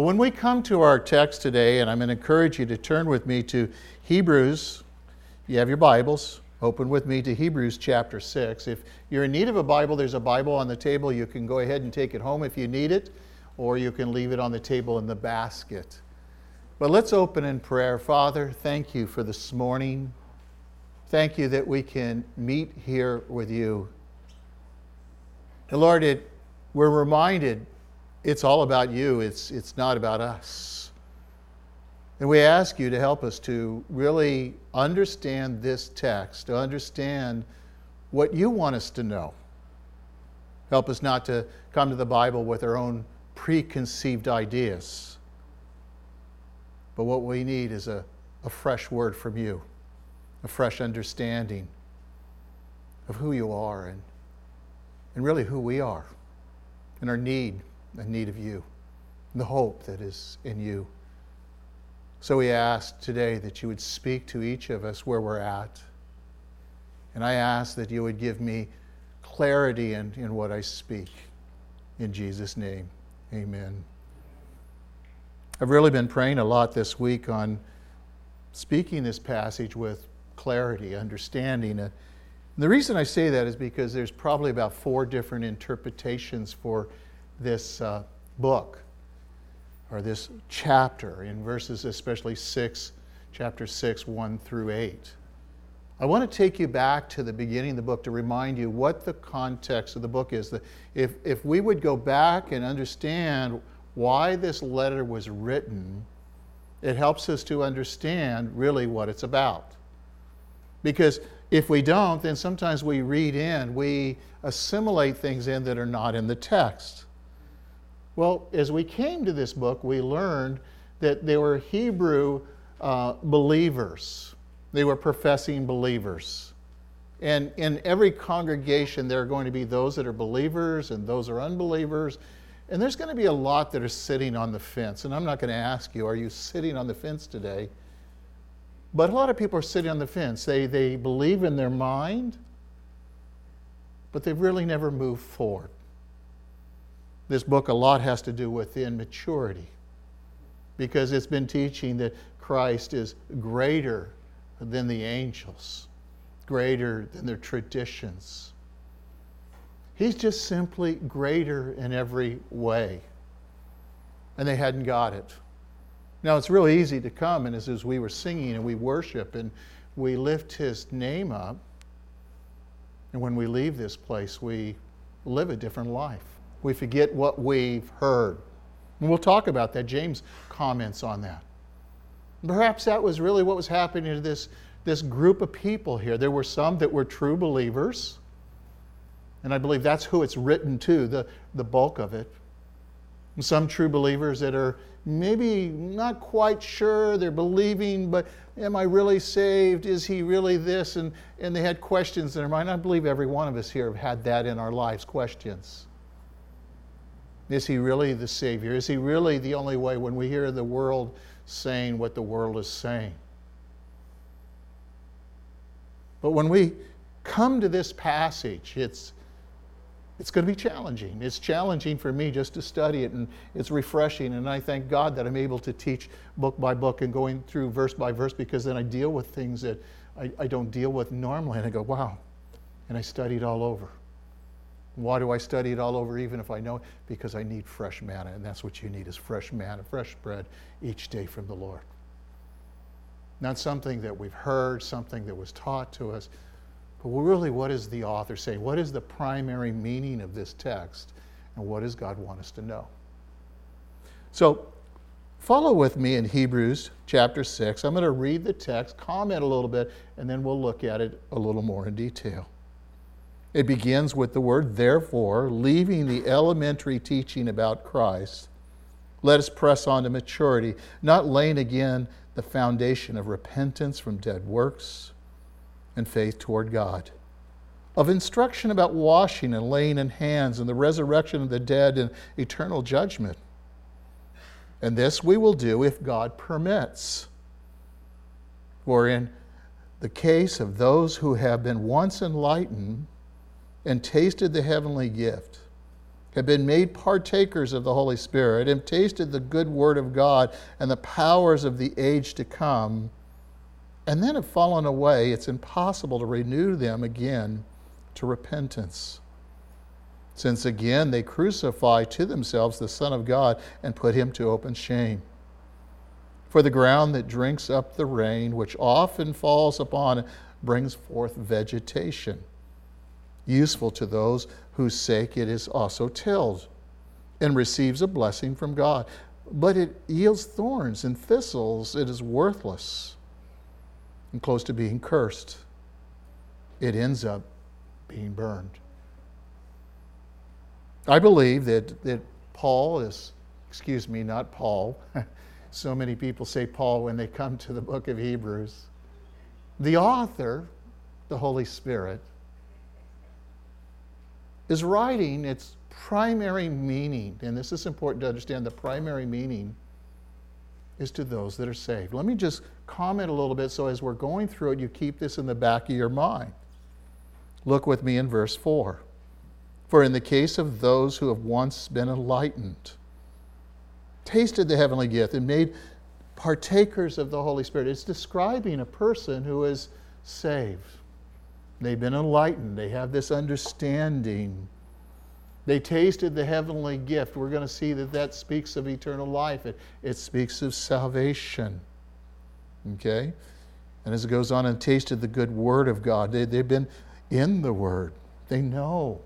When we come to our text today, and I'm going to encourage you to turn with me to Hebrews, you have your Bibles, open with me to Hebrews chapter 6. If you're in need of a Bible, there's a Bible on the table. You can go ahead and take it home if you need it, or you can leave it on the table in the basket. But let's open in prayer. Father, thank you for this morning. Thank you that we can meet here with you. And Lord, it, we're reminded it's all about you, it's, it's not about us. And we ask you to help us to really understand this text, to understand what you want us to know. Help us not to come to the Bible with our own preconceived ideas. But what we need is a, a fresh word from you, a fresh understanding of who you are and, and really who we are and our need in need of you, the hope that is in you. So we ask today that you would speak to each of us where we're at. And I ask that you would give me clarity in, in what I speak. In Jesus' name, amen. I've really been praying a lot this week on speaking this passage with clarity, understanding it. And the reason I say that is because there's probably about four different interpretations for this uh, book or this chapter in verses especially 6 chapter 6 1 through 8 i want to take you back to the beginning of the book to remind you what the context of the book is. If, if we would go back and understand why this letter was written it helps us to understand really what it's about. Because if we don't then sometimes we read in we assimilate things in that are not in the text well, as we came to this book, we learned that they were Hebrew uh, believers, they were professing believers. And in every congregation, there are going to be those that are believers and those are unbelievers. And there's going to be a lot that are sitting on the fence. And I'm not going to ask you, are you sitting on the fence today? But a lot of people are sitting on the fence. They, they believe in their mind, but they've really never moved forward this book a lot has to do with immaturity because it's been teaching that Christ is greater than the angels, greater than their traditions. He's just simply greater in every way. And they hadn't got it. Now, it's really easy to come, and as, as we were singing and we worship and we lift his name up, and when we leave this place, we live a different life. We forget what we've heard. And we'll talk about that. James comments on that. Perhaps that was really what was happening to this, this group of people here. There were some that were true believers, and I believe that's who it's written to, the, the bulk of it. And some true believers that are maybe not quite sure, they're believing, but am I really saved? Is he really this? And, and they had questions in their mind. I believe every one of us here have had that in our lives questions. Is he really the Savior? Is he really the only way when we hear the world saying what the world is saying? But when we come to this passage, it's, it's going to be challenging. It's challenging for me just to study it, and it's refreshing. And I thank God that I'm able to teach book by book and going through verse by verse because then I deal with things that I, I don't deal with normally. And I go, wow. And I study it all over. Why do I study it all over even if I know it? Because I need fresh manna, and that's what you need is fresh manna, fresh bread each day from the Lord. Not something that we've heard, something that was taught to us, but really what is the author saying? What is the primary meaning of this text? And what does God want us to know? So follow with me in Hebrews chapter 6. I'm going to read the text, comment a little bit, and then we'll look at it a little more in detail. It begins with the word therefore, leaving the elementary teaching about Christ. Let us press on to maturity, not laying again the foundation of repentance from dead works and faith toward God, of instruction about washing and laying in hands and the resurrection of the dead and eternal judgment. And this we will do if God permits. For in the case of those who have been once enlightened, and tasted the heavenly gift have been made partakers of the Holy Spirit, and tasted the good word of God and the powers of the age to come, and then have fallen away, it's impossible to renew them again to repentance. Since again they crucify to themselves the Son of God and put him to open shame. For the ground that drinks up the rain, which often falls upon it, brings forth vegetation, useful to those whose sake it is also tilled, and receives a blessing from God. But it yields thorns and thistles, it is worthless and close to being cursed. It ends up being burned. I believe that, that Paul is, excuse me, not Paul. so many people say Paul when they come to the book of Hebrews. The author, the Holy Spirit, is writing its primary meaning, and this is important to understand the primary meaning is to those that are saved. Let me just comment a little bit so as we're going through it, you keep this in the back of your mind. Look with me in verse 4. For in the case of those who have once been enlightened, tasted the heavenly gift, and made partakers of the Holy Spirit, it's describing a person who is saved. They've been enlightened, they have this understanding. They tasted the heavenly gift. We're going to see that that speaks of eternal life, it, it speaks of salvation. Okay? And as it goes on and tasted the good word of God, they, they've been in the word. They know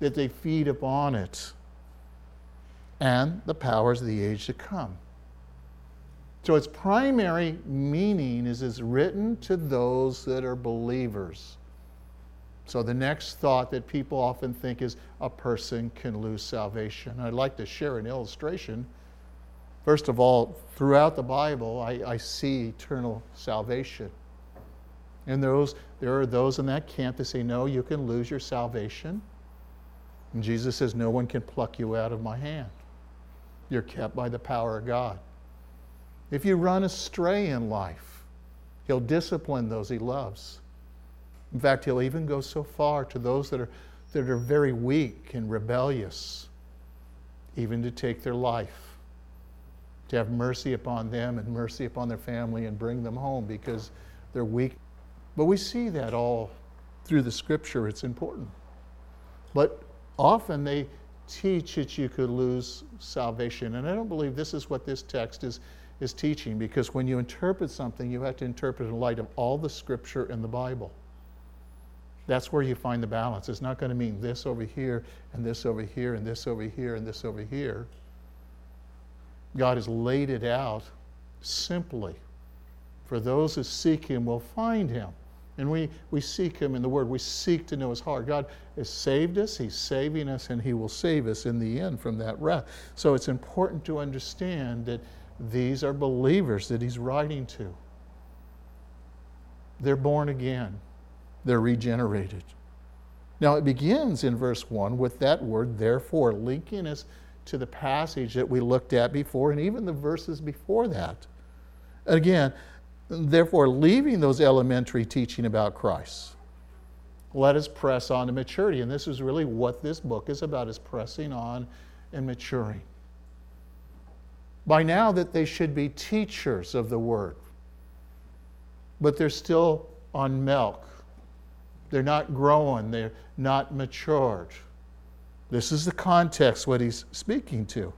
that they feed upon it and the powers of the age to come. So its primary meaning is it's written to those that are believers. So the next thought that people often think is a person can lose salvation. I'd like to share an illustration. First of all, throughout the Bible, I, I see eternal salvation. And those, there are those in that camp that say, no, you can lose your salvation. And Jesus says, No one can pluck you out of my hand. You're kept by the power of God. If you run astray in life, He'll discipline those He loves. In fact, He'll even go so far to those that are, that are very weak and rebellious, even to take their life, to have mercy upon them and mercy upon their family and bring them home because they're weak. But we see that all through the scripture. It's important. But often they teach that you could lose salvation. And I don't believe this is what this text is, is teaching because when you interpret something, you have to interpret in light of all the scripture in the Bible. That's where you find the balance. It's not going to mean this over here and this over here and this over here and this over here. God has laid it out simply. For those who seek Him will find Him. And we, we seek Him in the Word. We seek to know His heart. God has saved us, He's saving us, and He will save us in the end from that wrath. So it's important to understand that these are believers that He's writing to. They're born again, they're regenerated. Now it begins in verse 1 with that word, therefore, linking us to the passage that we looked at before and even the verses before that. Again, Therefore, leaving those elementary teaching about Christ, let us press on to maturity. And this is really what this book is about, is pressing on and maturing. By now that they should be teachers of the word, but they're still on milk. They're not growing, they're not matured. This is the context what he's speaking to.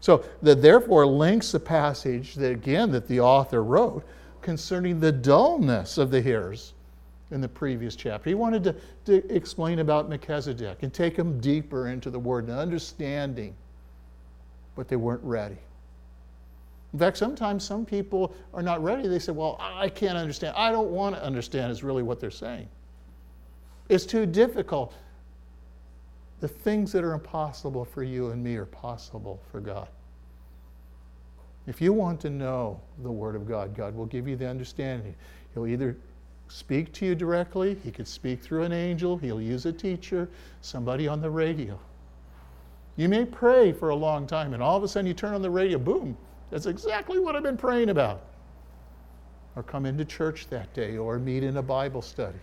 So that therefore links the passage that again that the author wrote concerning the dullness of the hearers in the previous chapter. He wanted to, to explain about Melchizedek and take them deeper into the word and understanding, but they weren't ready. In fact, sometimes some people are not ready. They say, Well, I can't understand. I don't want to understand, is really what they're saying. It's too difficult. The things that are impossible for you and me are possible for God. If you want to know the Word of God, God will give you the understanding. He'll either speak to you directly, He could speak through an angel, He'll use a teacher, somebody on the radio. You may pray for a long time, and all of a sudden you turn on the radio, boom, that's exactly what I've been praying about. Or come into church that day, or meet in a Bible study.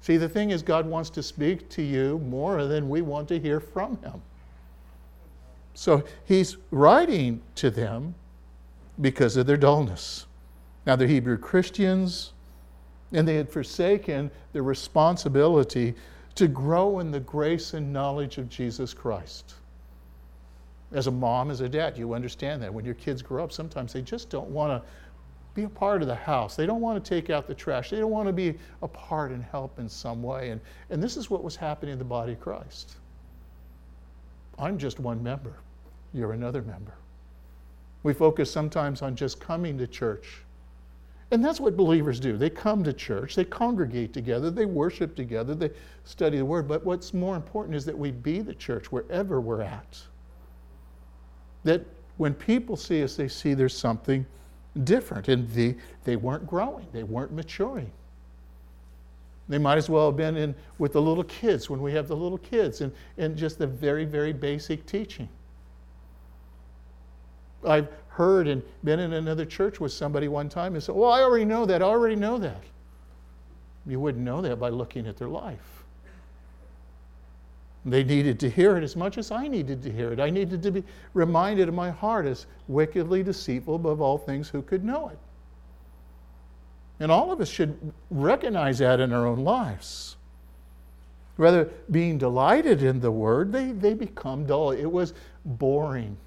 See, the thing is, God wants to speak to you more than we want to hear from Him. So He's writing to them because of their dullness. Now, they're Hebrew Christians, and they had forsaken the responsibility to grow in the grace and knowledge of Jesus Christ. As a mom, as a dad, you understand that. When your kids grow up, sometimes they just don't want to be a part of the house. They don't want to take out the trash. They don't want to be a part and help in some way. And, and this is what was happening in the body of Christ. I'm just one member, you're another member. We focus sometimes on just coming to church. And that's what believers do. They come to church, they congregate together, they worship together, they study the Word. But what's more important is that we be the church wherever we're at. That when people see us, they see there's something different. And the, they weren't growing, they weren't maturing. They might as well have been in with the little kids when we have the little kids and, and just the very, very basic teaching. I've heard and been in another church with somebody one time and said, Well, I already know that, I already know that. You wouldn't know that by looking at their life. They needed to hear it as much as I needed to hear it. I needed to be reminded of my heart as wickedly deceitful above all things who could know it. And all of us should recognize that in our own lives. Rather, being delighted in the word, they, they become dull. It was boring.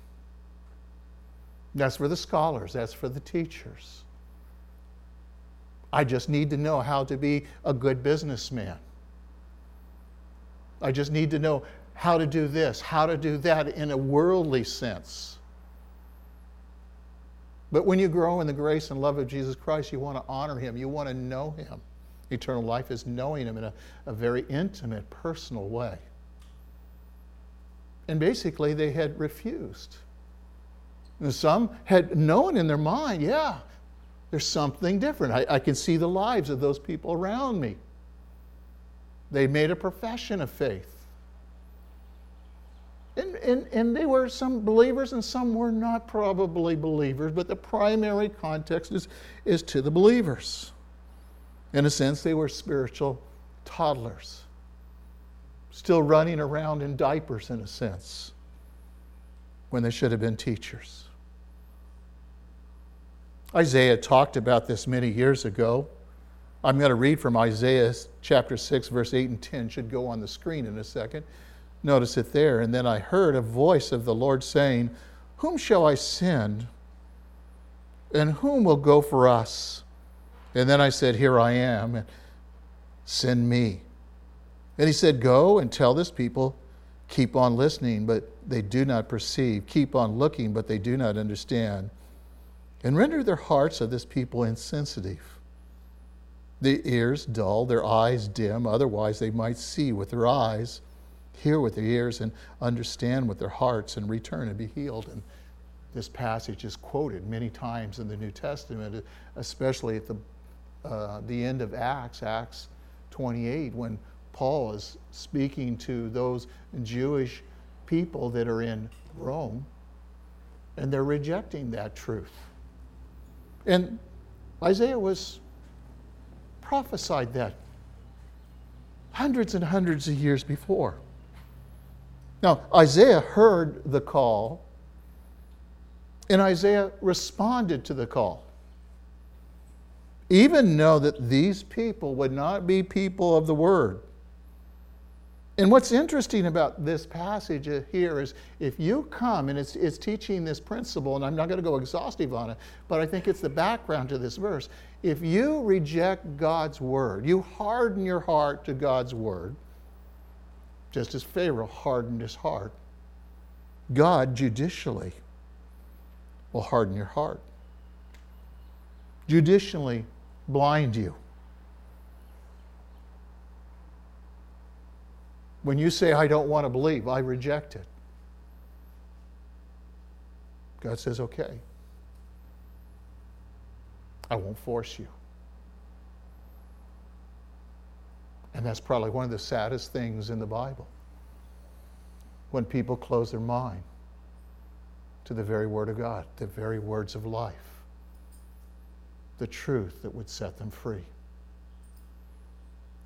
That's for the scholars, that's for the teachers. I just need to know how to be a good businessman. I just need to know how to do this, how to do that in a worldly sense. But when you grow in the grace and love of Jesus Christ, you want to honor him, you want to know him. Eternal life is knowing him in a, a very intimate, personal way. And basically, they had refused. And some had known in their mind, yeah, there's something different. I, I can see the lives of those people around me. They made a profession of faith. And, and, and they were some believers and some were not probably believers, but the primary context is, is to the believers. In a sense, they were spiritual toddlers, still running around in diapers, in a sense, when they should have been teachers. Isaiah talked about this many years ago. I'm going to read from Isaiah chapter 6, verse 8 and 10. Should go on the screen in a second. Notice it there. And then I heard a voice of the Lord saying, Whom shall I send? And whom will go for us? And then I said, Here I am, and send me. And he said, Go and tell this people, keep on listening, but they do not perceive. Keep on looking, but they do not understand. And render their hearts of this people insensitive the ears dull, their eyes dim, otherwise they might see with their eyes, hear with their ears, and understand with their hearts, and return and be healed. And this passage is quoted many times in the New Testament, especially at the, uh, the end of Acts, Acts 28, when Paul is speaking to those Jewish people that are in Rome, and they're rejecting that truth. And Isaiah was prophesied that hundreds and hundreds of years before. Now, Isaiah heard the call, and Isaiah responded to the call. Even know that these people would not be people of the word. And what's interesting about this passage here is if you come, and it's, it's teaching this principle, and I'm not going to go exhaustive on it, but I think it's the background to this verse. If you reject God's word, you harden your heart to God's word, just as Pharaoh hardened his heart, God judicially will harden your heart, judicially blind you When you say, I don't want to believe, I reject it. God says, okay. I won't force you. And that's probably one of the saddest things in the Bible when people close their mind to the very Word of God, the very words of life, the truth that would set them free.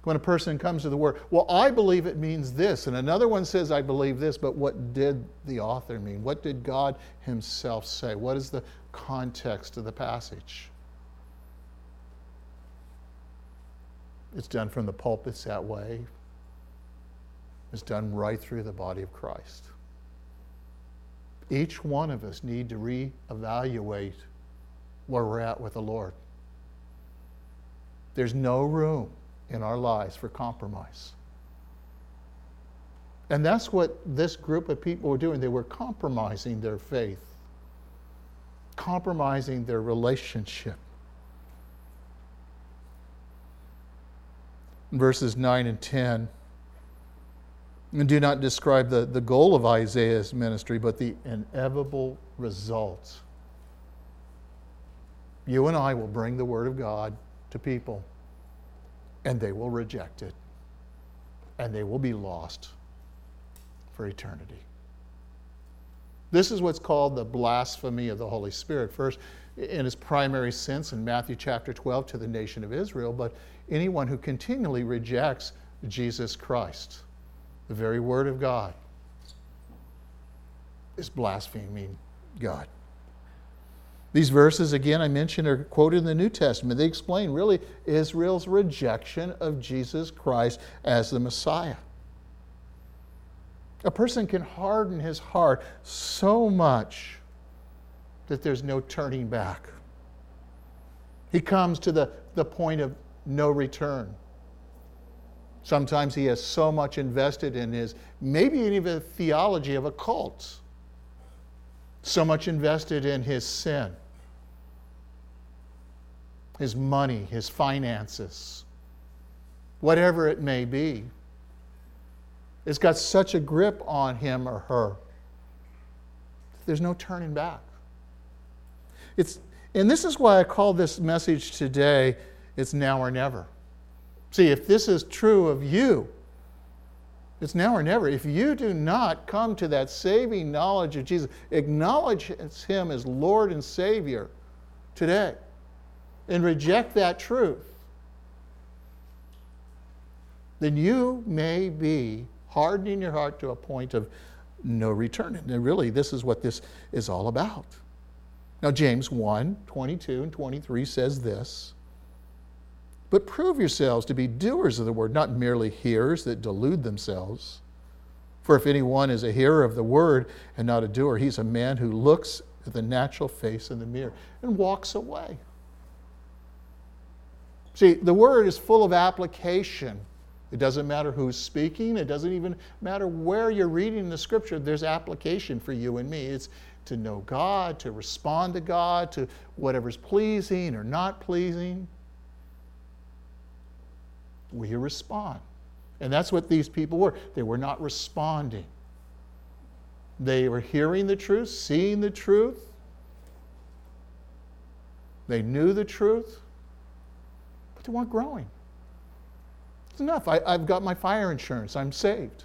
When a person comes to the Word, well, I believe it means this, and another one says, I believe this, but what did the author mean? What did God Himself say? What is the context of the passage? It's done from the pulpits that way. It's done right through the body of Christ. Each one of us need to reevaluate where we're at with the Lord. There's no room in our lives for compromise. And that's what this group of people were doing. They were compromising their faith, compromising their relationship. verses 9 and 10. And do not describe the, the goal of Isaiah's ministry, but the inevitable results. You and I will bring the Word of God to people, and they will reject it, and they will be lost for eternity. This is what's called the blasphemy of the Holy Spirit. First, in its primary sense in Matthew chapter 12 to the nation of Israel, but anyone who continually rejects Jesus Christ, the very Word of God, is blaspheming God. These verses, again, I mentioned, are quoted in the New Testament. They explain really Israel's rejection of Jesus Christ as the Messiah. A person can harden his heart so much that there's no turning back. He comes to the, the point of no return. Sometimes he has so much invested in his, maybe even theology of a cult, so much invested in his sin, his money, his finances, whatever it may be. It's got such a grip on him or her. There's no turning back. It's, and this is why I call this message today it's now or never. See, if this is true of you, it's now or never. If you do not come to that saving knowledge of Jesus, acknowledge Him as Lord and Savior today, and reject that truth, then you may be hardening your heart to a point of no return. And really, this is what this is all about. Now, James 1 22 and 23 says this but prove yourselves to be doers of the word, not merely hearers that delude themselves. For if anyone is a hearer of the word and not a doer, he's a man who looks at the natural face in the mirror and walks away. See, the word is full of application. It doesn't matter who's speaking, it doesn't even matter where you're reading the scripture, there's application for you and me. It's to know God, to respond to God, to whatever's pleasing or not pleasing we respond. And that's what these people were. They were not responding. They were hearing the truth, seeing the truth. They knew the truth, they growing. It's enough. I, have got my fire insurance. I'm saved.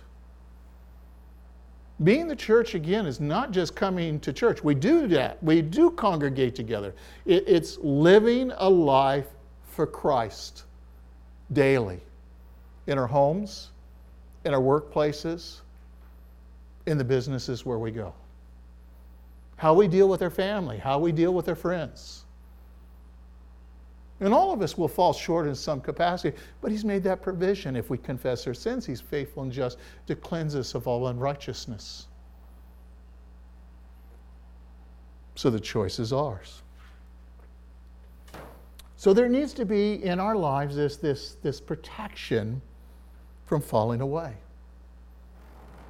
Being the church again is not just coming to church. We do that. We do congregate together. It, it's living a life for Christ daily in our homes, in our workplaces, in the businesses where we go. How we deal with our family, how we deal with our friends. And all of us will fall short in some capacity, but He's made that provision. If we confess our sins, He's faithful and just to cleanse us of all unrighteousness. So the choice is ours. So there needs to be in our lives this, this, this protection from falling away.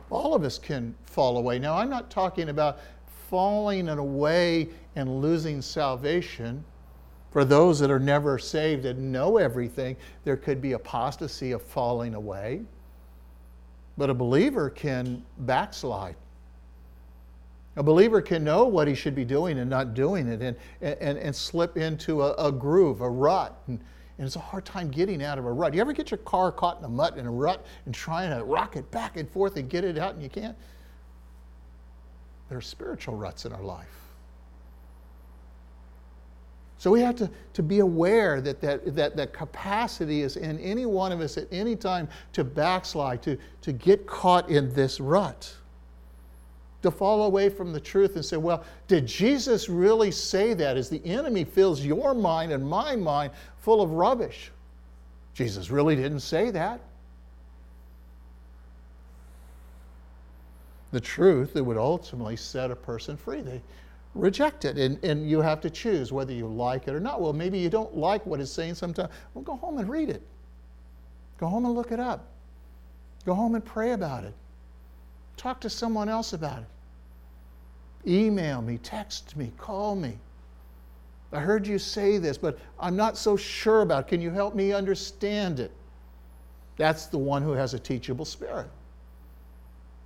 All of us can fall away. Now, I'm not talking about falling away and losing salvation. For those that are never saved and know everything, there could be apostasy of falling away. But a believer can backslide. A believer can know what he should be doing and not doing it and, and, and slip into a, a groove, a rut. And, and it's a hard time getting out of a rut. You ever get your car caught in a mud in a rut and trying to rock it back and forth and get it out and you can't? There are spiritual ruts in our life. So we have to, to be aware that that, that that capacity is in any one of us at any time to backslide, to, to get caught in this rut, to fall away from the truth and say, well, did Jesus really say that as the enemy fills your mind and my mind full of rubbish? Jesus really didn't say that. The truth that would ultimately set a person free. They, reject it. And, and you have to choose whether you like it or not. Well, maybe you don't like what it's saying sometimes. Well, go home and read it. Go home and look it up. Go home and pray about it. Talk to someone else about it. Email me, text me, call me. I heard you say this, but I'm not so sure about it. Can you help me understand it? That's the one who has a teachable spirit.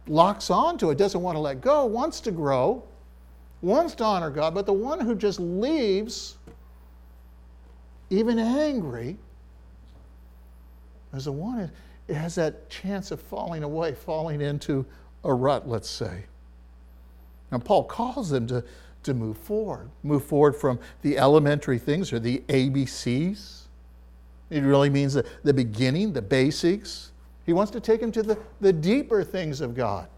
Locks onto it, doesn't want to let go, wants to grow, wants to honor God, but the one who just leaves, even angry, is the one that has that chance of falling away, falling into a rut, let's say. Now, Paul calls them to, to move forward, move forward from the elementary things or the ABCs. It really means the, the beginning, the basics. He wants to take them to the, the deeper things of God.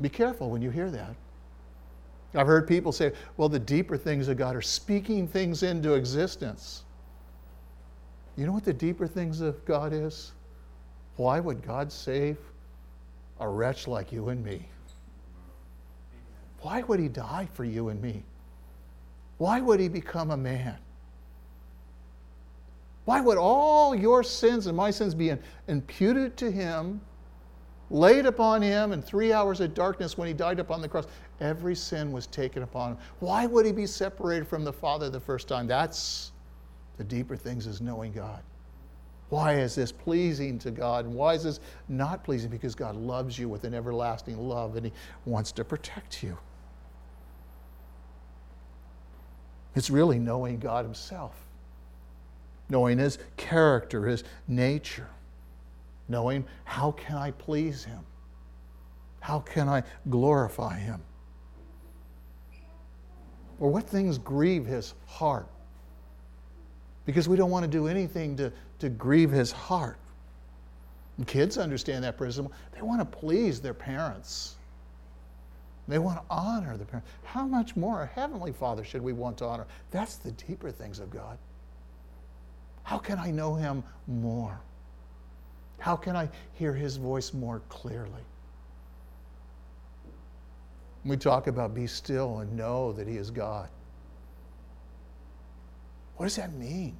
Be careful when you hear that. I've heard people say, well, the deeper things of God are speaking things into existence. You know what the deeper things of God is? Why would God save a wretch like you and me? Why would He die for you and me? Why would He become a man? Why would all your sins and my sins be imputed to Him laid upon him in three hours of darkness when he died upon the cross. Every sin was taken upon him. Why would he be separated from the Father the first time? That's the deeper things is knowing God. Why is this pleasing to God? And why is this not pleasing? Because God loves you with an everlasting love and he wants to protect you. It's really knowing God Himself, knowing His character, His nature knowing how can I please him? How can I glorify him? Or what things grieve his heart? Because we don't want to do anything to, to grieve his heart. And kids understand that principle. They want to please their parents. They want to honor the parents. How much more a heavenly father should we want to honor? That's the deeper things of God. How can I know him more? How can I hear his voice more clearly? We talk about be still and know that he is God. What does that mean?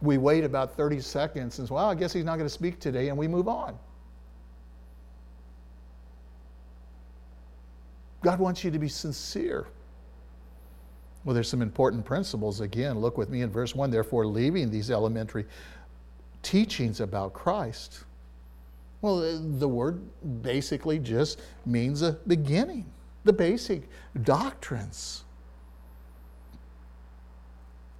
We wait about 30 seconds and say, well, I guess he's not going to speak today, and we move on. God wants you to be sincere. Well, there's some important principles. Again, look with me in verse 1. Therefore, leaving these elementary teachings about Christ? Well, uh, the word basically just means a beginning, the basic doctrines.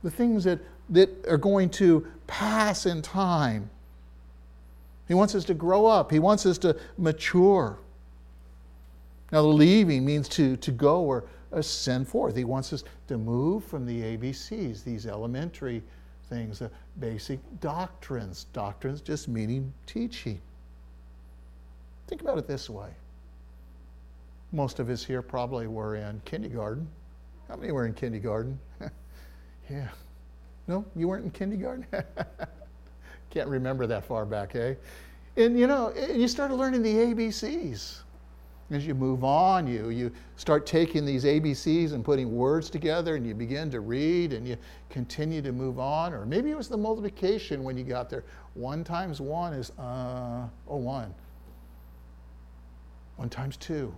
The things that, that are going to pass in time. He wants us to grow up, He wants us to mature. Now, leaving means to, to go or uh, send forth. He wants us to move from the ABCs, these elementary things, the basic doctrines. Doctrines just meaning teaching. Think about it this way. Most of us here probably were in kindergarten. How many were in kindergarten? yeah. No, you weren't in kindergarten? Can't remember that far back, eh? And you know, you started learning the ABCs. As you move on, you, you start taking these ABCs and putting words together and you begin to read and you continue to move on. Or maybe it was the multiplication when you got there. One times one is, uh, oh, one. One times two.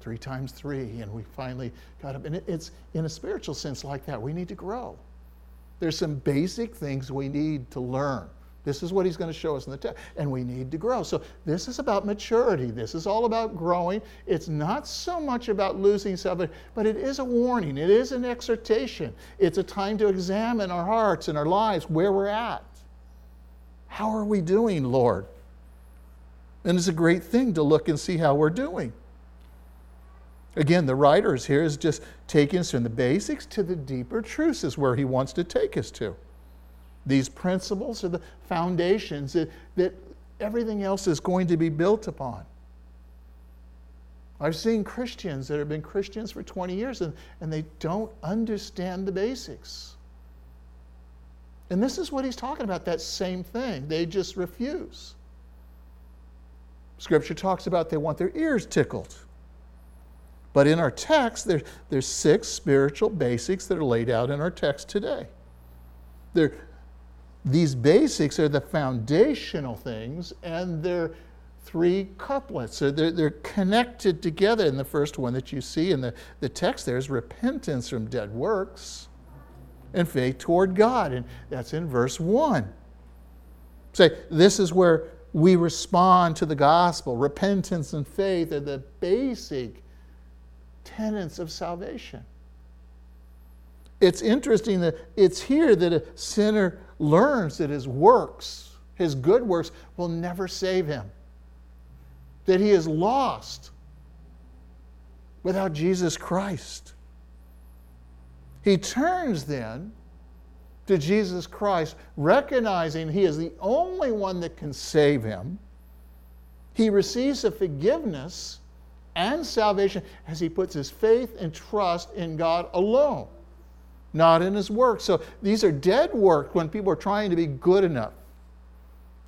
Three times three. And we finally got up. And it, it's in a spiritual sense like that. We need to grow. There's some basic things we need to learn. This is what he's going to show us in the text. And we need to grow. So this is about maturity. This is all about growing. It's not so much about losing self, but it is a warning. It is an exhortation. It's a time to examine our hearts and our lives, where we're at. How are we doing, Lord? And it's a great thing to look and see how we're doing. Again, the writers here is just taking us from the basics to the deeper truths, is where he wants to take us to. These principles are the foundations that, that everything else is going to be built upon. I've seen Christians that have been Christians for 20 years and, and they don't understand the basics. And this is what he's talking about that same thing. They just refuse. Scripture talks about they want their ears tickled. But in our text, there, there's six spiritual basics that are laid out in our text today. They're, these basics are the foundational things, and they're three couplets. So they're, they're connected together. And the first one that you see in the, the text there is repentance from dead works and faith toward God. And that's in verse 1. Say, this is where we respond to the gospel. Repentance and faith are the basic tenets of salvation. It's interesting that it's here that a sinner learns that his works, his good works, will never save him. That he is lost without Jesus Christ. He turns then to Jesus Christ, recognizing he is the only one that can save him. He receives a forgiveness and salvation as he puts his faith and trust in God alone, not in his work. So these are dead works when people are trying to be good enough.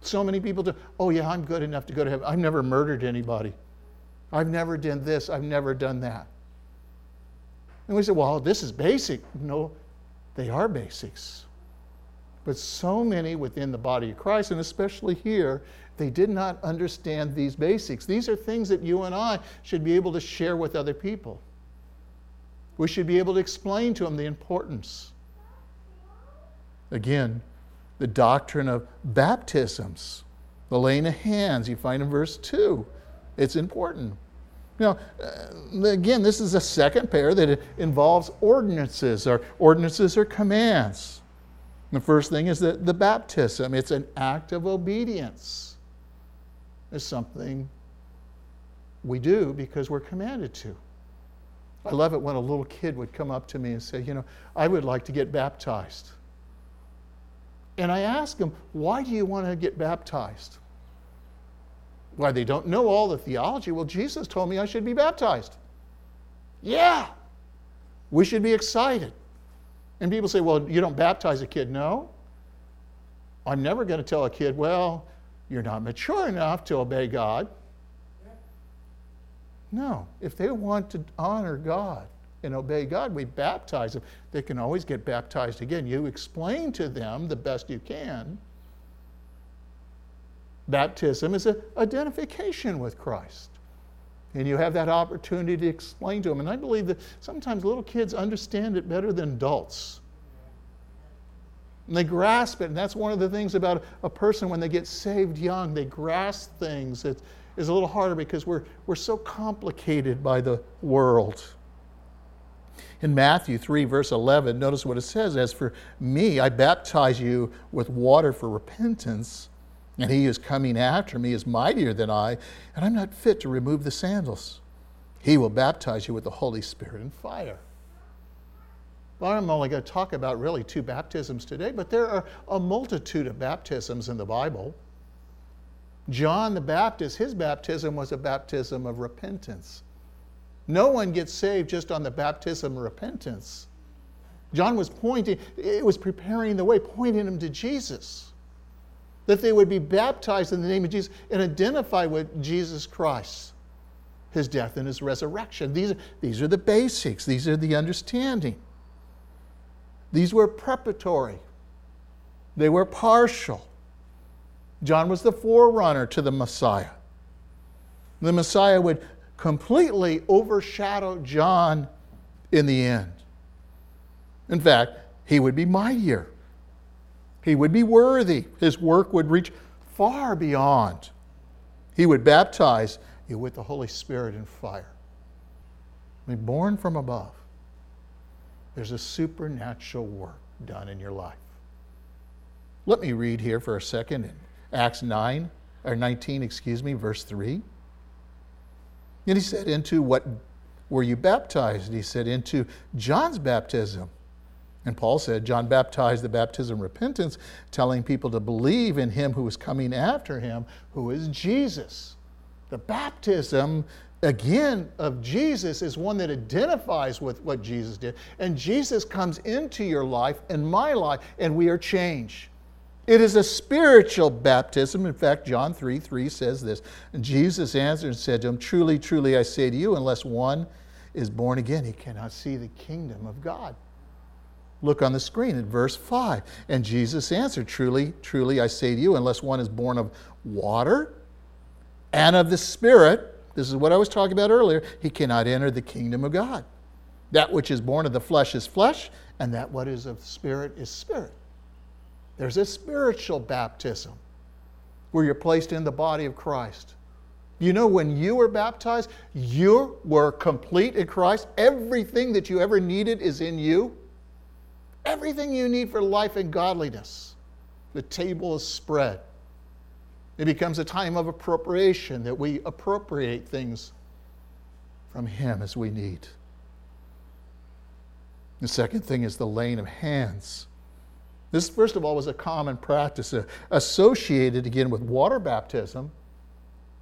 So many people do, oh, yeah, I'm good enough to go to heaven. I've never murdered anybody. I've never done this. I've never done that. And we say, well, this is basic. No, they are basics. But so many within the body of Christ, and especially here, they did not understand these basics. These are things that you and I should be able to share with other people. We should be able to explain to them the importance. Again, the doctrine of baptisms, the laying of hands, you find in verse 2. It's important. Now, uh, again, this is a second pair that involves ordinances, or ordinances or commands. The first thing is that the baptism, it's an act of obedience is something we do because we're commanded to. I love it when a little kid would come up to me and say, You know, I would like to get baptized. And I ask them, Why do you want to get baptized? Why, they don't know all the theology. Well, Jesus told me I should be baptized. Yeah, we should be excited. And people say, Well, you don't baptize a kid. No. I'm never going to tell a kid, Well, you're not mature enough to obey God. No, if they want to honor God and obey God, we baptize them. They can always get baptized again. You explain to them the best you can. Baptism is an identification with Christ. And you have that opportunity to explain to them. And I believe that sometimes little kids understand it better than adults. And they grasp it. And that's one of the things about a person when they get saved young, they grasp things that is a little harder because we're, we're so complicated by the world. In Matthew 3, verse 11, notice what it says As for me, I baptize you with water for repentance, and he is coming after me is mightier than I, and I'm not fit to remove the sandals. He will baptize you with the Holy Spirit and fire. Well, I'm only going to talk about really two baptisms today, but there are a multitude of baptisms in the Bible. John the Baptist, his baptism was a baptism of repentance. No one gets saved just on the baptism of repentance. John was pointing, it was preparing the way, pointing them to Jesus. That they would be baptized in the name of Jesus and identify with Jesus Christ, his death and his resurrection. These, these are the basics, these are the understanding. These were preparatory, they were partial. John was the forerunner to the Messiah. The Messiah would completely overshadow John in the end. In fact, he would be mightier. He would be worthy. His work would reach far beyond. He would baptize you with the Holy Spirit and fire. Be born from above there's a supernatural work done in your life. Let me read here for a second Acts 9 or 19, excuse me, verse 3. And he said, Into what were you baptized? And he said, Into John's baptism. And Paul said, John baptized the baptism of repentance, telling people to believe in him who was coming after him, who is Jesus. The baptism, again, of Jesus is one that identifies with what Jesus did. And Jesus comes into your life and my life, and we are changed. It is a spiritual baptism. In fact, John 3 3 says this. And Jesus answered and said to him, Truly, truly, I say to you, unless one is born again, he cannot see the kingdom of God. Look on the screen at verse 5. And Jesus answered, Truly, truly, I say to you, unless one is born of water and of the Spirit, this is what I was talking about earlier, he cannot enter the kingdom of God. That which is born of the flesh is flesh, and that what is of the Spirit is spirit. There's a spiritual baptism where you're placed in the body of Christ. You know, when you were baptized, you were complete in Christ. Everything that you ever needed is in you everything you need for life and godliness. The table is spread. It becomes a time of appropriation that we appropriate things from Him as we need. The second thing is the laying of hands. This, first of all, was a common practice uh, associated again with water baptism.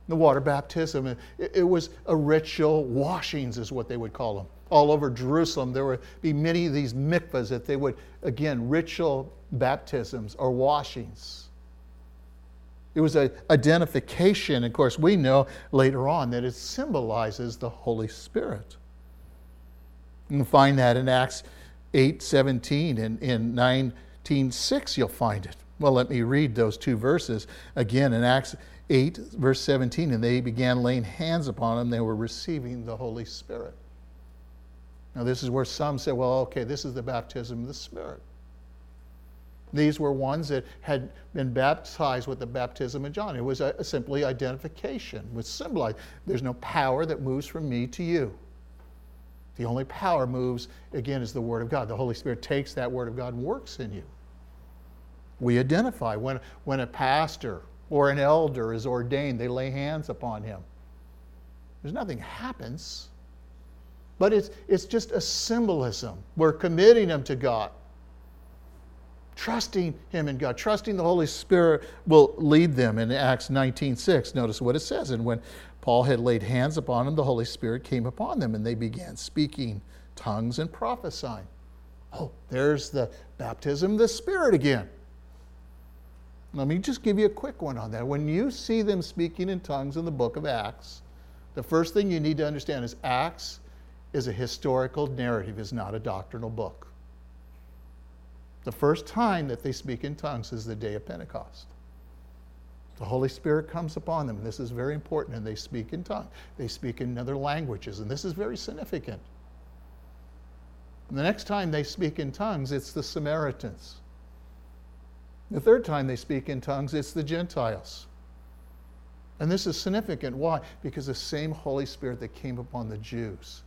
The water baptism, it, it was a ritual, washings is what they would call them all over Jerusalem, there would be many of these mikvahs that they would, again, ritual baptisms or washings. It was an identification. Of course, we know later on that it symbolizes the Holy Spirit. You find that in Acts 8 17 and in 19 6, you'll find it. Well, let me read those two verses again in Acts 8, verse 17. And they began laying hands upon them, they were receiving the Holy Spirit. Now, this is where some say, well, okay, this is the baptism of the Spirit. These were ones that had been baptized with the baptism of John. It was a, simply identification, was symbolized. There's no power that moves from me to you. The only power moves, again, is the Word of God. The Holy Spirit takes that Word of God and works in you. We identify when, when a pastor or an elder is ordained, they lay hands upon him. There's nothing happens but it's, it's just a symbolism. We're committing them to God. Trusting Him in God, trusting the Holy Spirit will lead them in Acts 19:6, Notice what it says. And when Paul had laid hands upon them, the Holy Spirit came upon them, and they began speaking tongues and prophesying. Oh, there's the baptism of the Spirit again. Let me just give you a quick one on that. When you see them speaking in tongues in the book of Acts, the first thing you need to understand is Acts is a historical narrative, is not a doctrinal book. The first time that they speak in tongues is the day of Pentecost. The Holy Spirit comes upon them, and this is very important, and they speak in tongues. They speak in other languages, and this is very significant. And the next time they speak in tongues, it's the Samaritans. The third time they speak in tongues, it's the Gentiles. And this is significant. Why? Because the same Holy Spirit that came upon the Jews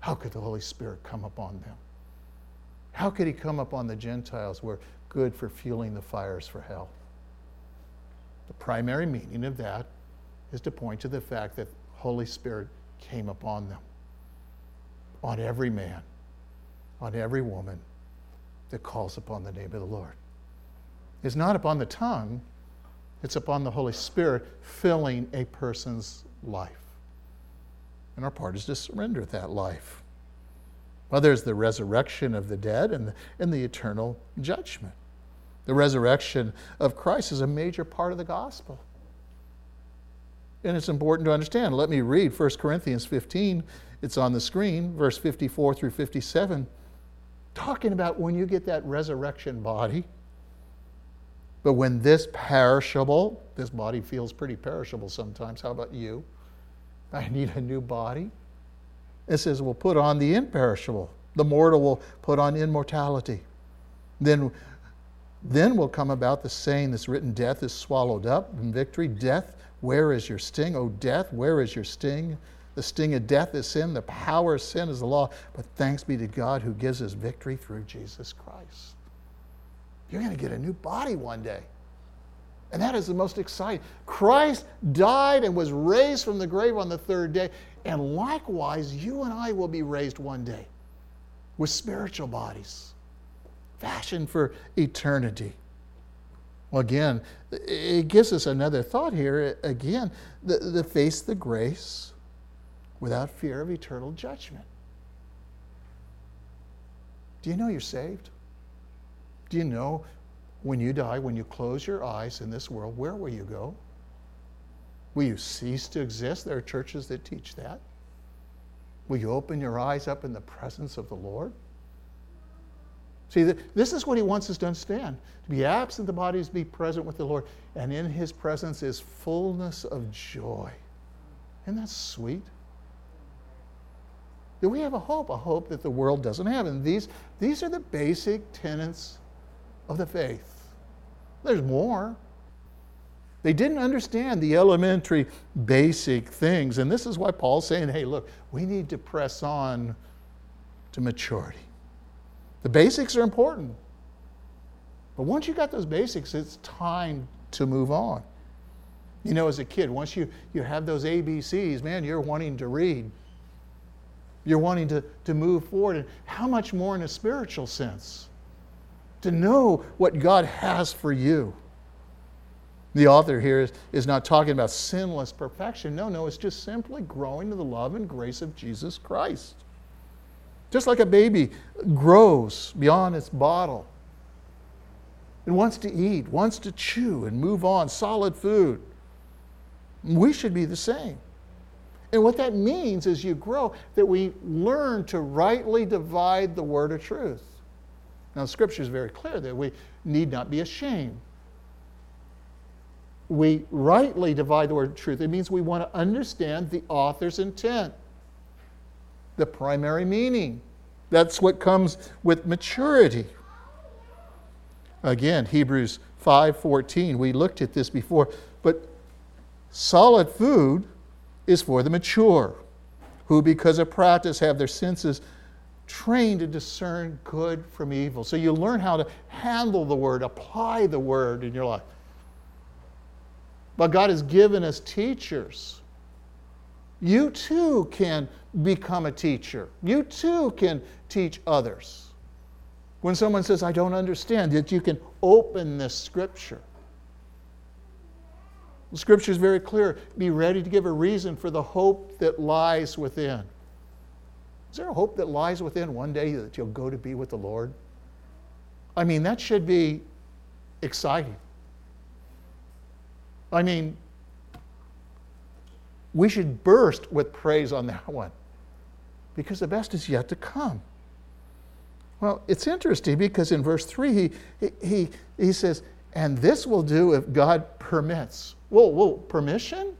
how could the Holy Spirit come upon them? How could he come upon the Gentiles who are good for fueling the fires for hell? The primary meaning of that is to point to the fact that Holy Spirit came upon them, on every man, on every woman that calls upon the name of the Lord. It's not upon the tongue, it's upon the Holy Spirit filling a person's life. And our part is to surrender that life. Well, there's the resurrection of the dead and the, and the eternal judgment. The resurrection of Christ is a major part of the gospel. And it's important to understand. Let me read 1 Corinthians 15. It's on the screen, verse 54 through 57, talking about when you get that resurrection body. But when this perishable, this body feels pretty perishable sometimes. How about you? I need a new body. It says, we'll put on the imperishable. The mortal will put on immortality. Then, then will come about the saying that's written, Death is swallowed up in victory. Death, where is your sting? O death, where is your sting? The sting of death is sin, the power of sin is the law. But thanks be to God who gives us victory through Jesus Christ. You're going to get a new body one day. And that is the most exciting. Christ died and was raised from the grave on the third day. And likewise, you and I will be raised one day with spiritual bodies, fashioned for eternity. Well, again, it gives us another thought here. Again, the, the face the grace without fear of eternal judgment. Do you know you're saved? Do you know when you die, when you close your eyes in this world, where will you go? Will you cease to exist? There are churches that teach that. Will you open your eyes up in the presence of the Lord? See, this is what he wants us to understand. To be absent the body is to be present with the Lord. And in his presence is fullness of joy. Isn't that sweet? That we have a hope, a hope that the world doesn't have. And these, these are the basic tenets of the faith. There's more. They didn't understand the elementary basic things. And this is why Paul's saying, hey, look, we need to press on to maturity. The basics are important. But once you got those basics, it's time to move on. You know, as a kid, once you, you have those ABCs, man, you're wanting to read. You're wanting to, to move forward. And how much more in a spiritual sense? To know what God has for you. The author here is, is not talking about sinless perfection. No, no, it's just simply growing to the love and grace of Jesus Christ. Just like a baby grows beyond its bottle and wants to eat, wants to chew and move on, solid food. We should be the same. And what that means is you grow, that we learn to rightly divide the word of truth. Now, Scripture is very clear that we need not be ashamed. We rightly divide the word of truth. It means we want to understand the author's intent, the primary meaning. That's what comes with maturity. Again, Hebrews 5:14. We looked at this before, but solid food is for the mature, who, because of practice, have their senses trained to discern good from evil. So you learn how to handle the word, apply the word in your life. But God has given us teachers. You too can become a teacher. You too can teach others. When someone says, I don't understand, that you can open this scripture the scripture is very clear. Be ready to give a reason for the hope that lies within. Is there a hope that lies within one day that you'll go to be with the Lord? I mean, that should be exciting. I mean, we should burst with praise on that one because the best is yet to come. Well, it's interesting because in verse 3, he, he, he says, and this will do if God permits. Whoa, whoa, permission?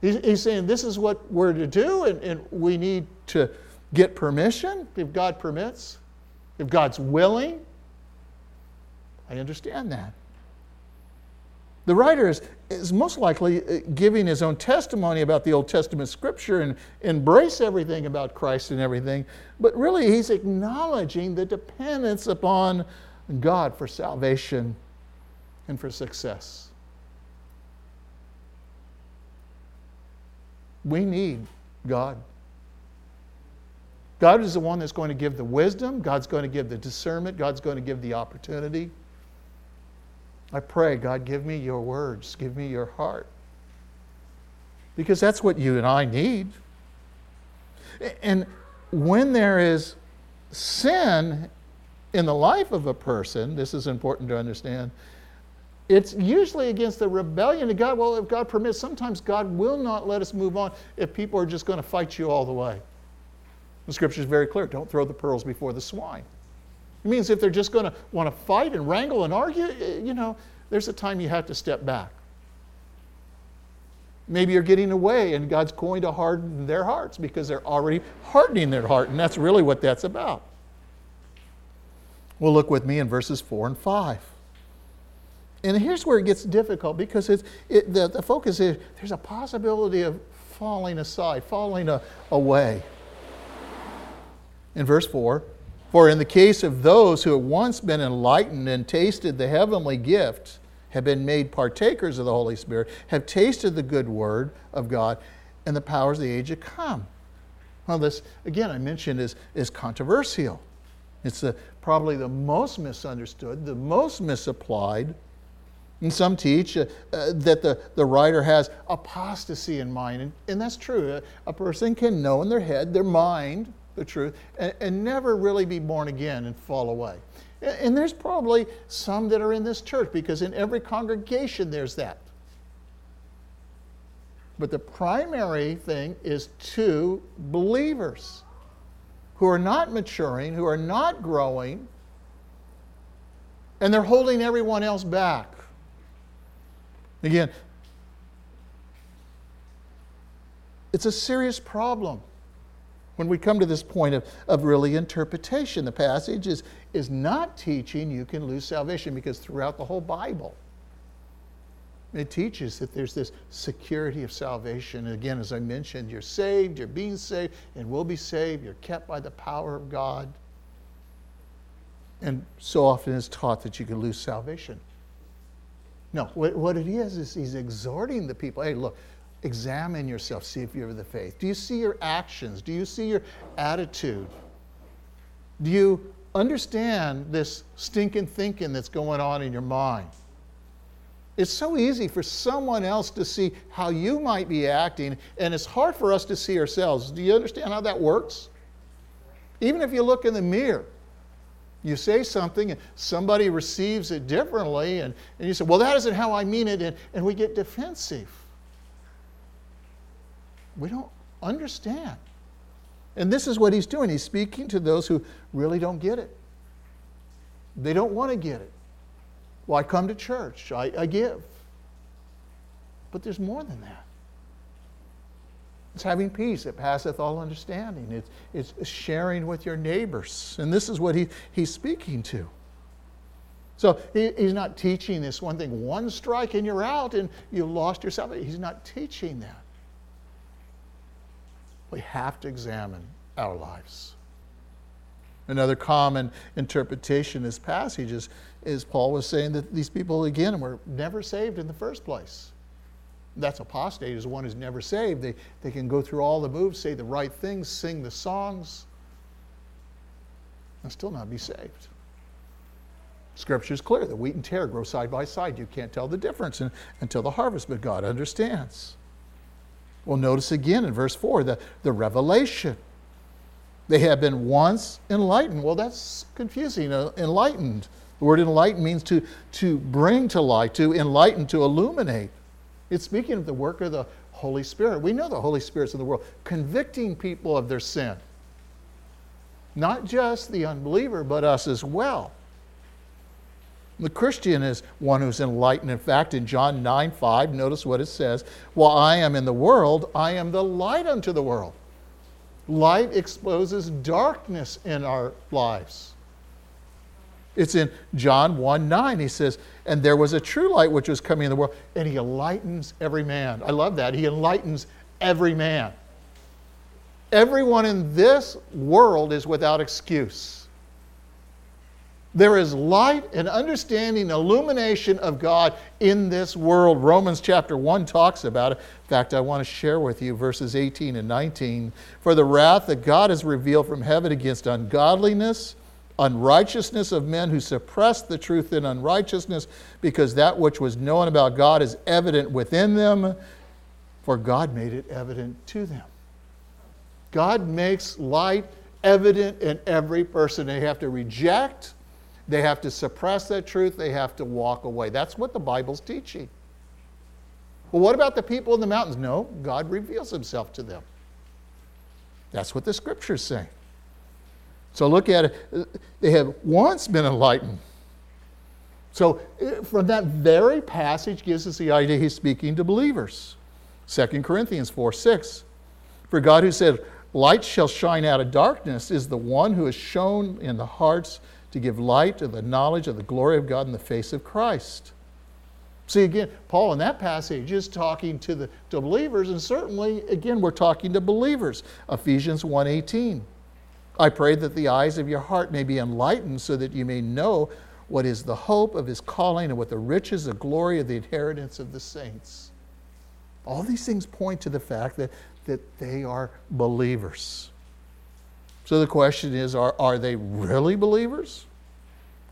He's, saying this is what we're to do, and, and we need to get permission if God permits, if God's willing. I understand that. The writer is, is most likely uh, giving his own testimony about the Old Testament scripture and embrace everything about Christ and everything, but really he's acknowledging the dependence upon God for salvation and for success. We need God. God is the one that's going to give the wisdom, God's going to give the discernment, God's going to give the opportunity. I pray, God, give me your words, give me your heart. Because that's what you and I need. And when there is sin in the life of a person, this is important to understand, it's usually against the rebellion to God. Well, if God permits, sometimes God will not let us move on if people are just going to fight you all the way. The scripture is very clear don't throw the pearls before the swine. It means if they're just going to want to fight and wrangle and argue, eh, you know, there's a time you have to step back. Maybe you're getting away and God's going to harden their hearts because they're already hardening their heart, and that's really what that's about. Well, look with me in verses 4 and 5. And here's where it gets difficult because it's, it, the, the focus is there's a possibility of falling aside, falling a, away. In verse 4, for in the case of those who have once been enlightened and tasted the heavenly gift, have been made partakers of the Holy Spirit, have tasted the good word of God, and the powers of the age to come. Well, this, again, I mentioned is, is controversial. It's the, probably the most misunderstood, the most misapplied. And some teach uh, uh, that the, the writer has apostasy in mind. And, and that's true. A, person can know in their head, their mind, the truth, and, and never really be born again and fall away. And, and there's probably some that are in this church because in every congregation there's that. But the primary thing is to believers who are not maturing, who are not growing, and they're holding everyone else back. Again, it's a serious problem when we come to this point of, of really interpretation. The passage is, is not teaching you can lose salvation because throughout the whole Bible, it teaches that there's this security of salvation. And again, as I mentioned, you're saved, you're being saved, and will be saved. You're kept by the power of God. And so often it's taught that you can lose salvation. No, what, what it is, is he's exhorting the people hey, look, examine yourself, see if you have the faith. Do you see your actions? Do you see your attitude? Do you understand this stinking thinking that's going on in your mind? It's so easy for someone else to see how you might be acting, and it's hard for us to see ourselves. Do you understand how that works? Even if you look in the mirror, you say something and somebody receives it differently, and, and you say, Well, that isn't how I mean it, and, and we get defensive. We don't understand. And this is what he's doing. He's speaking to those who really don't get it. They don't want to get it. Well, I come to church, I, I give. But there's more than that. It's having peace that passeth all understanding. It's, it's sharing with your neighbors. And this is what he, he's speaking to. So he, he's not teaching this one thing one strike and you're out and you lost yourself. He's not teaching that. We have to examine our lives. Another common interpretation of this passage is, is Paul was saying that these people, again, were never saved in the first place. That's apostate, is one who's never saved. They, they can go through all the moves, say the right things, sing the songs, and still not be saved. Scripture is clear the wheat and tare grow side by side. You can't tell the difference in, until the harvest, but God understands. Well, notice again in verse 4 the, the revelation. They have been once enlightened. Well, that's confusing. Uh, enlightened. The word enlighten means to, to bring to light, to enlighten, to illuminate. It's speaking of the work of the Holy Spirit. We know the Holy Spirit's in the world, convicting people of their sin. Not just the unbeliever, but us as well. The Christian is one who's enlightened. In fact, in John 9 5, notice what it says While I am in the world, I am the light unto the world. Light exposes darkness in our lives. It's in John 1 9. He says, And there was a true light which was coming in the world, and he enlightens every man. I love that. He enlightens every man. Everyone in this world is without excuse. There is light and understanding, illumination of God in this world. Romans chapter 1 talks about it. In fact, I want to share with you verses 18 and 19. For the wrath that God has revealed from heaven against ungodliness, unrighteousness of men who suppress the truth in unrighteousness, because that which was known about God is evident within them, for God made it evident to them. God makes light evident in every person. They have to reject they have to suppress that truth, they have to walk away. That's what the Bible's teaching. Well, what about the people in the mountains? No, God reveals himself to them. That's what the scriptures say. So look at it. They have once been enlightened. So uh, from that very passage gives us the idea he's speaking to believers. 2 Corinthians 4 6. For God who said, Light shall shine out of darkness, is the one who has shown in the hearts to give light to the knowledge of the glory of God in the face of Christ. See, again, Paul in that passage is talking to the to believers, and certainly, again, we're talking to believers. Ephesians 1.18. I pray that the eyes of your heart may be enlightened so that you may know what is the hope of his calling and what the riches, the glory of the inheritance of the saints. All these things point to the fact that that they are believers. So the question is are, are they really believers?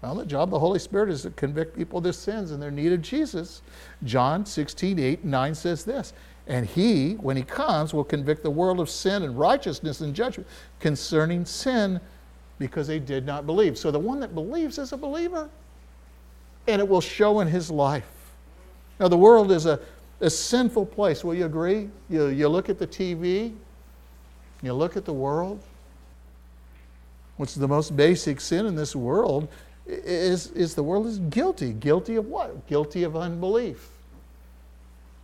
Well, the job of the Holy Spirit is to convict people of their sins and their need of Jesus. John 16, 8 and 9 says this And he, when he comes, will convict the world of sin and righteousness and judgment concerning sin because they did not believe. So the one that believes is a believer, and it will show in his life. Now, the world is a, a sinful place. Will you agree? You, you look at the TV, you look at the world. What's the most basic sin in this world is, is the world is guilty. Guilty of what? Guilty of unbelief.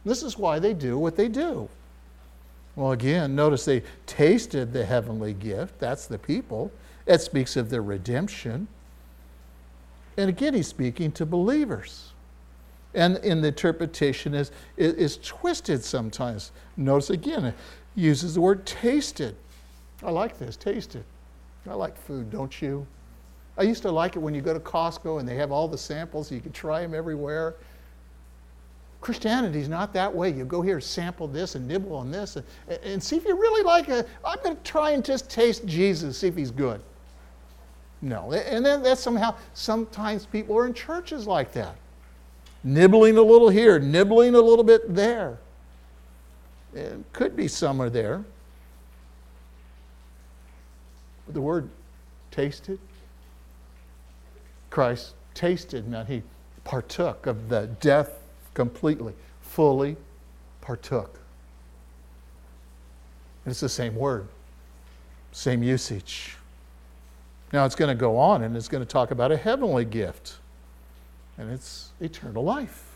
This is why they do what they do. Well, again, notice they tasted the heavenly gift. That's the people. It speaks of their redemption. And again, he's speaking to believers. And in the interpretation is, is, is twisted sometimes. Notice again, it uses the word tasted. I like this, tasted. I like food, don't you? I used to like it when you go to Costco and they have all the samples, you can try them everywhere. Christianity's not that way. You go here, sample this, and nibble on this, and, and see if you really like it. I'm going to try and just taste Jesus, see if he's good. No. And then that's somehow, sometimes people are in churches like that, nibbling a little here, nibbling a little bit there. It could be somewhere there. The word tasted, Christ tasted meant he partook of the death completely, fully partook. And it's the same word, same usage. Now it's going to go on and it's going to talk about a heavenly gift, and it's eternal life.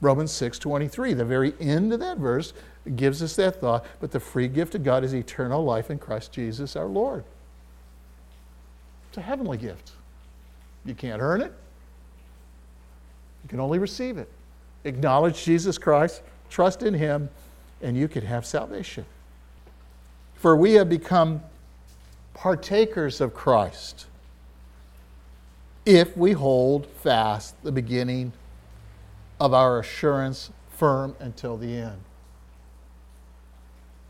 Romans 6:23, the very end of that verse gives us that thought, but the free gift of God is eternal life in Christ Jesus our Lord. It's a heavenly gift. You can't earn it. You can only receive it. Acknowledge Jesus Christ, trust in him, and you can have salvation. For we have become partakers of Christ if we hold fast the beginning of our assurance firm until the end.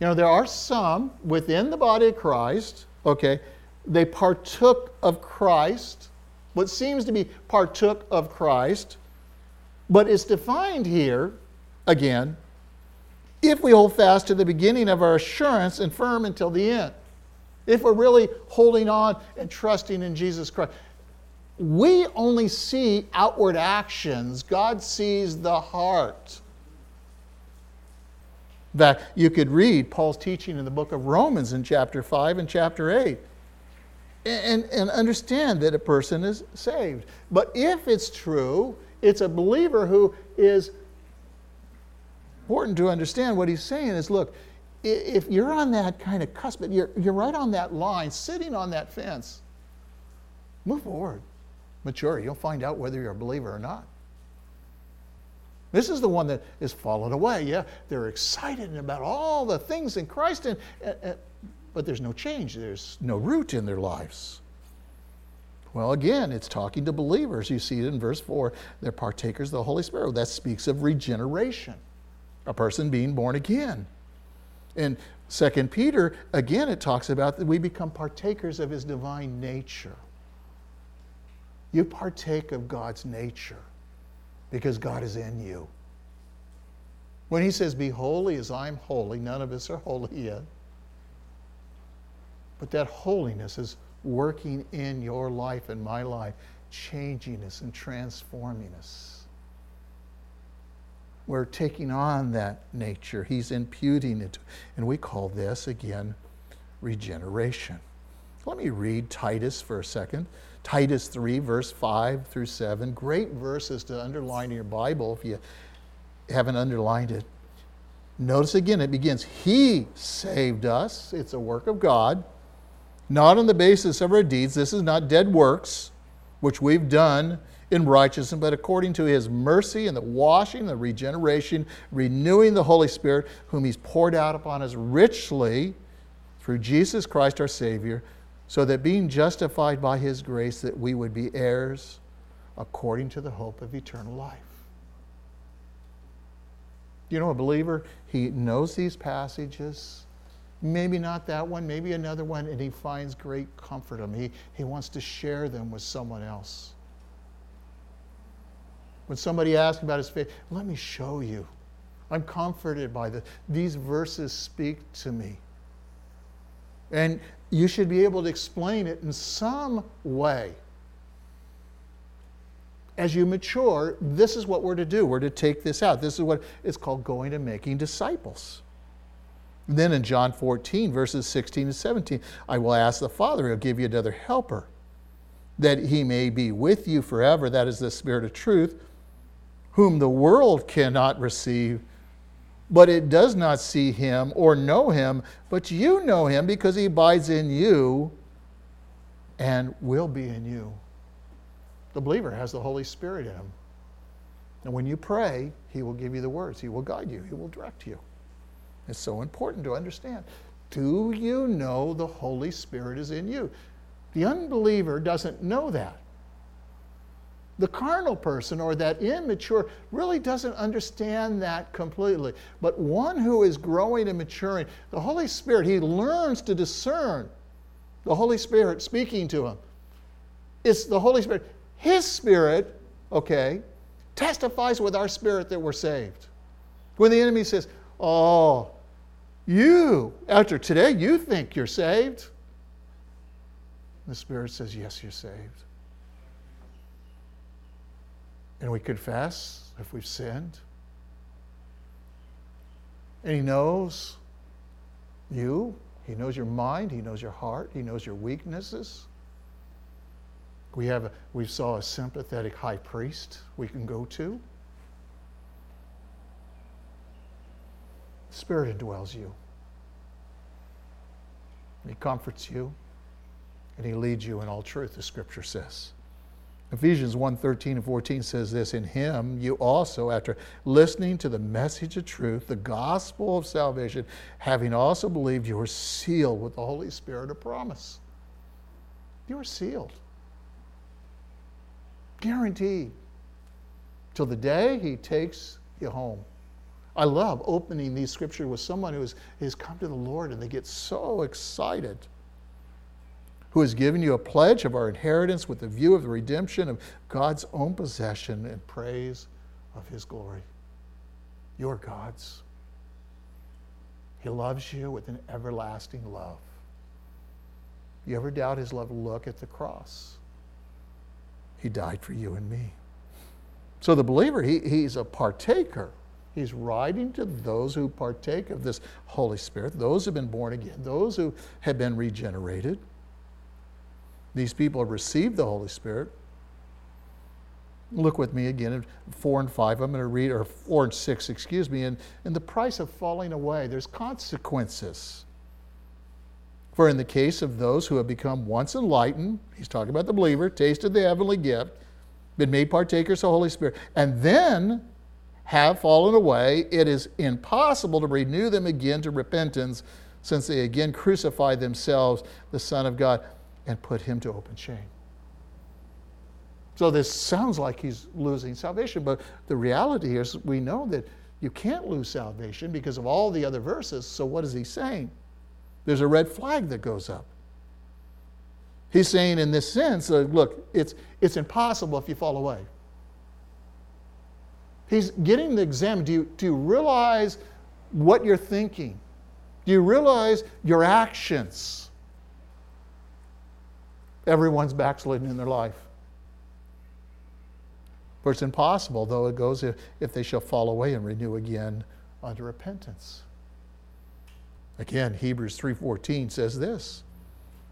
You know, there are some within the body of Christ, okay, they partook of Christ, what seems to be partook of Christ, but it's defined here, again, if we hold fast to the beginning of our assurance and firm until the end if we're really holding on and trusting in Jesus Christ. We only see outward actions, God sees the heart. That you could read Paul's teaching in the book of Romans in chapter 5 and chapter 8 and, and understand that a person is saved. But if it's true, it's a believer who is important to understand what he's saying is look, if you're on that kind of cusp, you're, you're right on that line, sitting on that fence, move forward. Mature. You'll find out whether you're a believer or not. This is the one that is fallen away. Yeah, they're excited about all the things in Christ, and, and, but there's no change. There's no root in their lives. Well, again, it's talking to believers. You see it in verse 4. They're partakers of the Holy Spirit. That speaks of regeneration, a person being born again. In 2 Peter, again, it talks about that we become partakers of his divine nature. You partake of God's nature because God is in you. When he says, Be holy as I'm holy, none of us are holy yet. But that holiness is working in your life and my life, changing us and transforming us we're taking on that nature. He's imputing it. And we call this, again, regeneration. Let me read Titus for a second. Titus 3, verse 5 through 7. Great verses to underline in your Bible if you haven't underlined it. Notice again, it begins He saved us. It's a work of God, not on the basis of our deeds. This is not dead works, which we've done in righteousness, but according to his mercy and the washing, the regeneration, renewing the Holy Spirit, whom he's poured out upon us richly through Jesus Christ our Savior, so that being justified by his grace, that we would be heirs according to the hope of eternal life. You know, a believer, he knows these passages. Maybe not that one, maybe another one, and he finds great comfort in them. He, he wants to share them with someone else. When somebody asks about his faith, let me show you. I'm comforted by this. These verses speak to me. And you should be able to explain it in some way. As you mature, this is what we're to do. We're to take this out. This is what it's called going and making disciples. Then in John 14, verses 16 and 17, I will ask the Father, he'll give you another helper, that he may be with you forever. That is the Spirit of truth whom the world cannot receive, but it does not see him or know him, but you know him because he abides in you and will be in you. The believer has the Holy Spirit in him. And when you pray, he will give you the words, he will guide you, he will direct you. It's so important to understand. Do you know the Holy Spirit is in you? The unbeliever doesn't know that the carnal person or that immature really doesn't understand that completely. But one who is growing and maturing, the Holy Spirit, he learns to discern the Holy Spirit speaking to him. It's the Holy Spirit. His Spirit, okay, testifies with our spirit that we're saved. When the enemy says, Oh, you, after today, you think you're saved. The Spirit says, Yes, you're saved and we confess if we've sinned. And He knows you, He knows your mind, He knows your heart, He knows your weaknesses. We have a, we saw a sympathetic high priest we can go to. The Spirit indwells you. He comforts you and he leads you in all truth, the scripture says. Ephesians 1 13 and 14 says this In him you also, after listening to the message of truth, the gospel of salvation, having also believed, you are sealed with the Holy Spirit of promise. You are sealed. Guaranteed. Till the day he takes you home. I love opening these scriptures with someone who has, has come to the Lord and they get so excited who has given you a pledge of our inheritance with the view of the redemption of God's own possession and praise of his glory. You're God's. He loves you with an everlasting love. You ever doubt his love? Look at the cross. He died for you and me. So the believer, he, he's a partaker. He's writing to those who partake of this Holy Spirit, those who have been born again, those who have been regenerated. These people have received the Holy Spirit. Look with me again at 4 and 5. I'm going to read, or 4 and 6, excuse me. And, and the price of falling away, there's consequences. For in the case of those who have become once enlightened, he's talking about the believer, tasted the heavenly gift, been made partakers of the Holy Spirit, and then have fallen away, it is impossible to renew them again to repentance, since they again crucify themselves, the Son of God and put him to open shame. So this sounds like he's losing salvation, but the reality is we know that you can't lose salvation because of all the other verses. So what is he saying? There's a red flag that goes up. He's saying, in this sense, uh, look, it's, it's impossible if you fall away. He's getting the exam. Do you, do you realize what you're thinking? Do you realize your actions? Everyone's backslidden in their life. For it's impossible, though it goes, if, if they shall fall away and renew again unto repentance. Again, Hebrews 3.14 says this,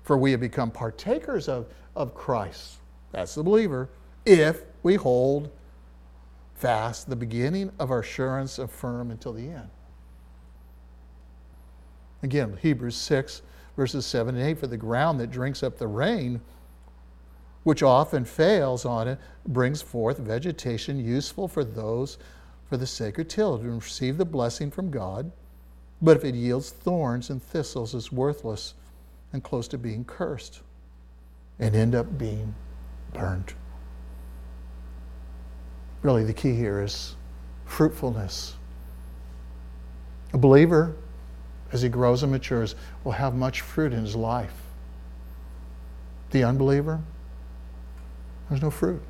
For we have become partakers of, of Christ, that's the believer, if we hold fast the beginning of our assurance of firm until the end. Again, Hebrews 6, verses 7 and 8 For the ground that drinks up the rain, which often fails on it, brings forth vegetation useful for those for the sake of tilled and receive the blessing from God. But if it yields thorns and thistles, is worthless and close to being cursed and end up being burned. Really, the key here is fruitfulness A believer, as he grows and matures, will have much fruit in his life. The unbeliever, there's no fruit.